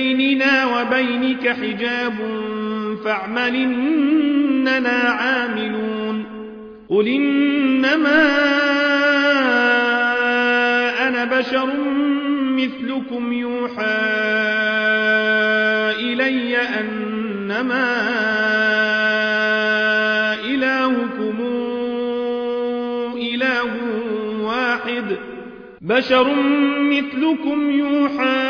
بيننا وبينك حجاب فاعمل إننا عاملون. قل إنما أنا بشر مثلكم يوحى إلي أنما إلهكم إله واحد. بشر مثلكم يوحى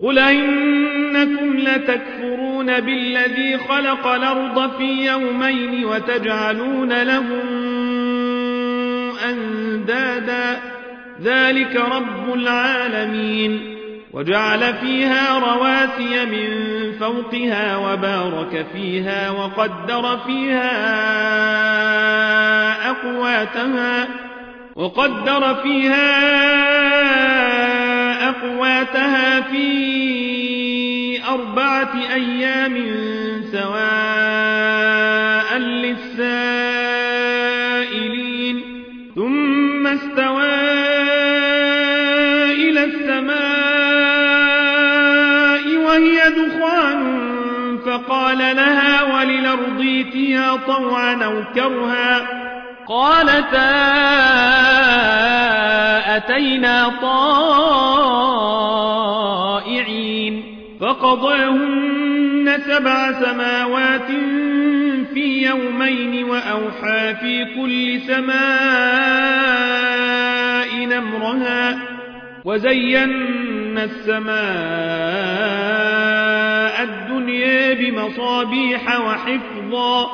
قل إنكم لتكفرون بالذي خلق الأرض في يومين وتجعلون له أندادا ذلك رب العالمين وجعل فيها رواسي من فوقها وبارك فيها وقدر فيها أقواتها وقدر فيها أقواتها في أربعة أيام سواء للسائلين ثم استوى إلى السماء وهي دخان فقال لها وللأرض ائتيا طوعا أو كرها؟ قالتا أتينا طائعين فقضاهن سبع سماوات في يومين وأوحى في كل سماء نمرها وزينا السماء الدنيا بمصابيح وحفظا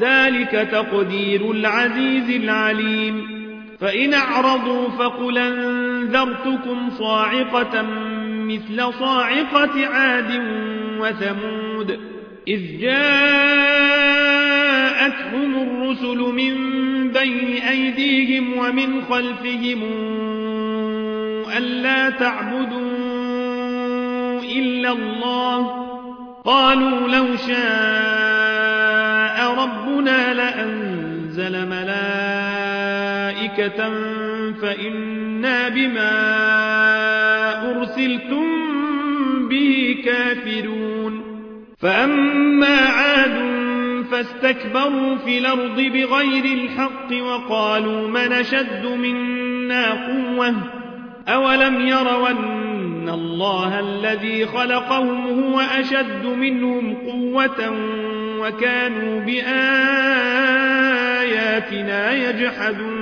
ذلك تقدير العزيز العليم فإن أعرضوا فقل أنذرتكم صاعقة مثل صاعقة عاد وثمود إذ جاءتهم الرسل من بين أيديهم ومن خلفهم ألا تعبدوا إلا الله قالوا لو شاء ربنا لأنزل ملائكة فإنا بما أرسلتم به كافرون. فأما عاد فاستكبروا في الأرض بغير الحق وقالوا من أشد منا قوة؟ أولم يروا أن الله الذي خلقهم هو أشد منهم قوة وكانوا بآياتنا يجحدون.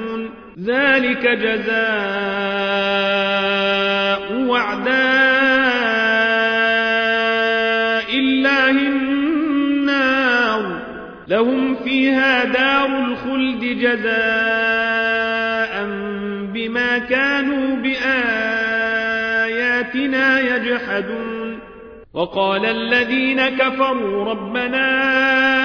ذلك جزاء وعداء الله النار. لهم فيها دار الخلد جزاء بما كانوا بآياتنا يجحدون. وقال الذين كفروا ربنا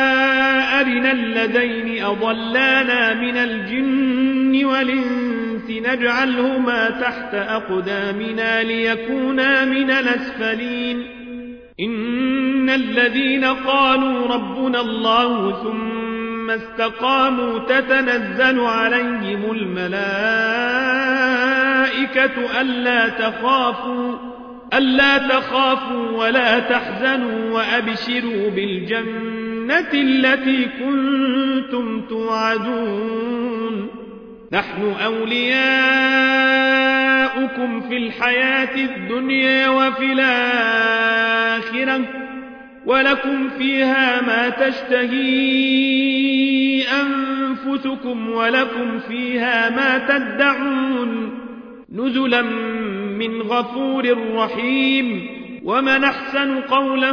أرنا الذين أضلانا من الجن والإنس نجعلهما تحت أقدامنا ليكونا من الأسفلين إن الذين قالوا ربنا الله ثم استقاموا تتنزل عليهم الملائكة ألا تخافوا ألا تخافوا ولا تحزنوا وأبشروا بالجنة التي كنتم توعدون. نحن أولياؤكم في الحياة الدنيا وفي الآخرة ولكم فيها ما تشتهي أنفسكم ولكم فيها ما تدعون. نزلا من غفور رحيم. ومن أحسن قولا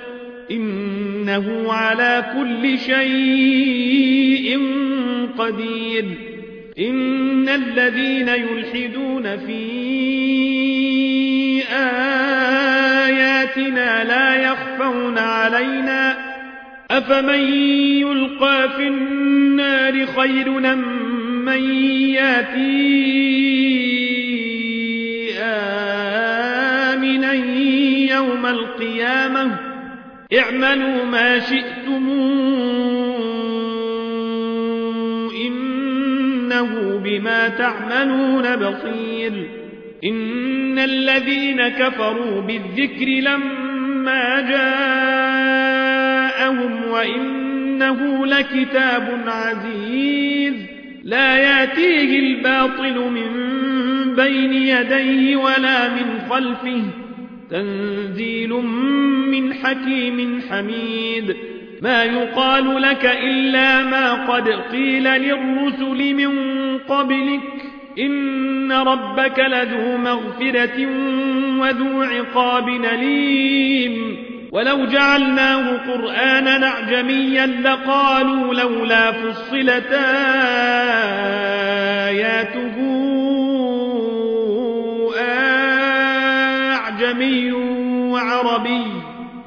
إنه على كل شيء قدير. إن الذين يلحدون في آياتنا لا يخفون علينا. أفمن يلقى في النار خير من يأتي آمنا يوم القيامة؟ اعملوا ما شئتم إنه بما تعملون بصير. إن الذين كفروا بالذكر لما جاءهم وإنه لكتاب عزيز لا يأتيه الباطل من بين يديه ولا من خلفه. تنزيل من حكيم حميد. ما يقال لك إلا ما قد قيل للرسل من قبلك. إن ربك لذو مغفرة وذو عقاب نليم ولو جعلناه قرآنا أعجميا لقالوا لولا فصلت آياته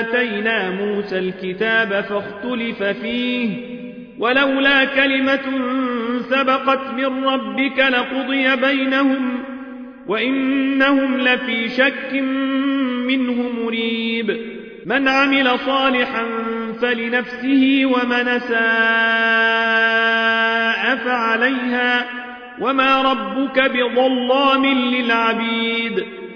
آتينا موسى الكتاب فاختلف فيه ولولا كلمة سبقت من ربك لقضي بينهم وإنهم لفي شك منه مريب. من عمل صالحا فلنفسه ومن ساء فعليها وما ربك بظلام للعبيد.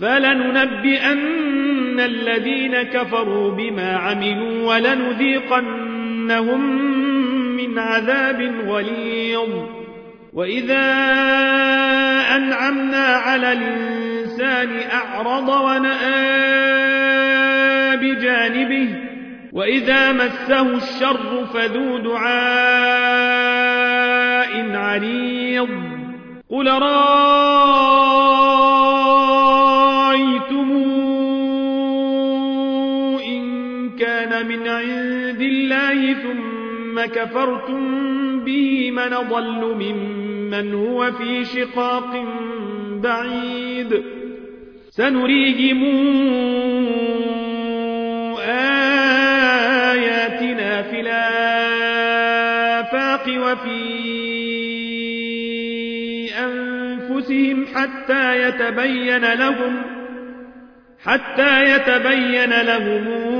فلننبئن الذين كفروا بما عملوا ولنذيقنهم من عذاب غليظ وإذا أنعمنا على الإنسان أعرض ونأى بجانبه وإذا مسه الشر فذو دعاء عريض قل رأيتم عند الله ثم كفرتم به من ضل ممن هو في شقاق بعيد. سنريهم آياتنا في الآفاق وفي أنفسهم حتى يتبين لهم حتى يتبين لهم